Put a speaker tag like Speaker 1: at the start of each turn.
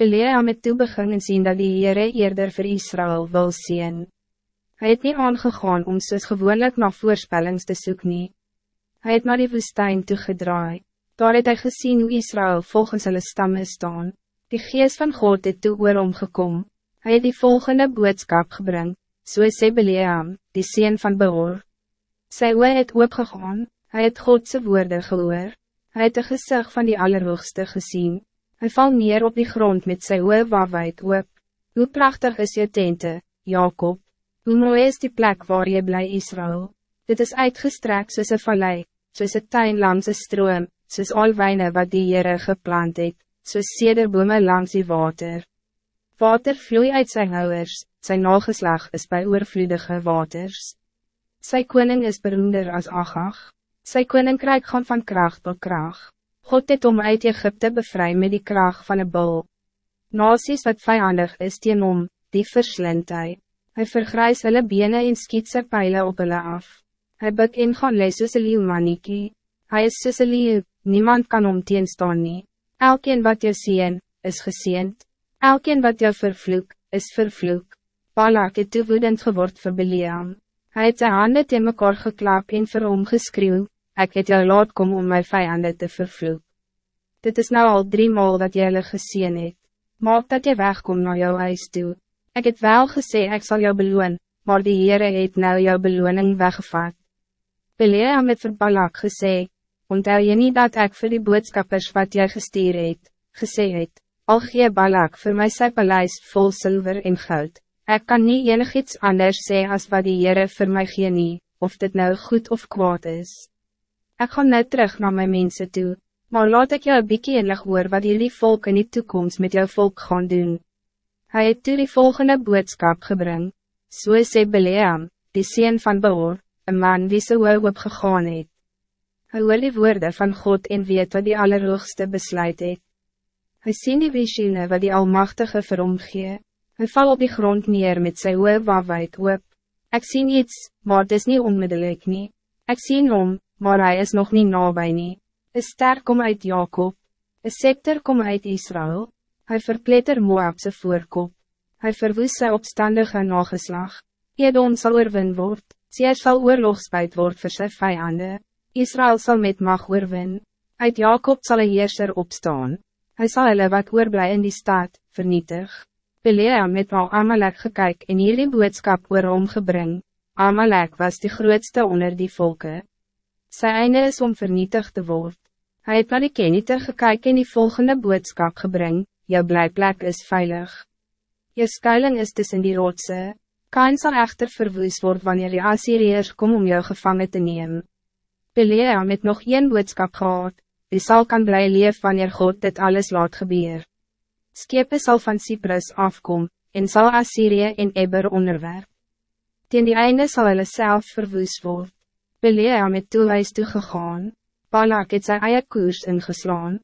Speaker 1: Beleam het toe begin en sien dat die Heere eerder voor Israël wil zien. Hij het niet aangegaan om soos gewoonlik na voorspellings te soek nie. Hy het naar die woestijn toegedraai. Daar het hy gesien hoe Israël volgens hulle stamme staan. Die geest van God het toe oor omgekom. Hy het die volgende boodskap gebring, so sê Beleam, die sien van Beor. Sy oor het oopgegaan, hy het Godse woorde gehoor. Hij het de gezicht van die Allerhoogste gezien. Hij valt neer op die grond met zijn oor wawheid oop. Hoe prachtig is je tente, Jacob. Hoe mooi is die plek waar je blij Israël. Dit is uitgestrekt soos een vallei, soos een tuin langs een stroom, soos al wijne wat die Heere geplant het, soos sederbome langs die water. Water vloei uit zijn houwers, zijn nageslag is bij oorvloedige waters. Zijn koning is beroemder als Agag. Sy koninkrijk gaan van kracht tot kracht. God het om uit Egypte bevry met die kracht van een bul. Nasies wat vijandig is teen om, die verslind hy. Hy vergrijs hulle bene en skiet sy pijlen op hulle af. Hy buk en gaan lees soos een leeuw maniekie. Hy is soos een leeuw, niemand kan om teenstaan nie. Elkeen wat jou sien, is geseend. Elkeen wat jou vervloek, is vervloek. Balak het toe woedend geword vir Beliam. Hij het zijn handen in mekaar geklap en vir hom geskreeuw, ek het jou laat kom om mijn vijanden te vervloek. Dit is nou al drie maal dat jy hulle geseen het. Maak dat jy wegkom naar jou huis toe. Ik het wel gesê ek zal jou beloon, maar die Heere het nou jou beloning weggevat. Beleam het vir Balak gesê, onthou jy nie dat ik voor die boodskappers wat jy gestuur het, gesê het, al gee Balak voor mij sy paleis vol zilver en goud, Ik kan niet enig iets anders zeggen als wat die Heere voor mij gee nie, of dit nou goed of kwaad is. Ik ga net terug naar mijn mensen toe, maar laat ik jou een bykie inlig hoor wat jullie volk in die toekomst met jou volk gaan doen. Hij het toe die volgende boodskap gebring, so sê Beleam, die sien van Beor, een man wie so hoog opgegaan het. Hy hoor die woorde van God en weet wat die allerhoogste besluit het. Hy sien die visioene wat die Almachtige vir hom gee. Hij val op die grond neer met zijn oor wawheid oop. Ik zie iets, maar het is niet onmiddellijk niet. Ik zie om, maar hij is nog niet nabij niet. Een ster kom uit Jacob. Een scepter kom uit Israël. Hij verpletter Moabse voorkop. Hij verwoest zijn opstandige nageslag. Edom zal oorwin word. Seer sal oorlogspuit word vir sy vijanden. Israël zal met mag oorwin. Uit Jacob zal een heerser opstaan. Hij zal hulle wat oorblij in die stad, vernietig. Beleam het al Amalek gekyk en hierdie boodskap oor hom gebring. Amalek was de grootste onder die volken. Sy einde is om vernietigd te worden. Hij het naar die Kenite gekyk en die volgende boodskap gebring, jou blijplek is veilig. Je skuiling is tussen die rotse. Kain zal echter verwoes worden wanneer die Assyriërs kom om jou gevangen te nemen. Beleam het nog één boodskap gehad, die zal kan blij leef wanneer God dit alles laat gebeuren. Skepe sal van Cyprus afkom, en sal Assyrië en Eber onderwerp. Ten die einde sal hulle self verwoes word. Belea met toe huis toegegaan, Balak het sy eie koers ingeslaan.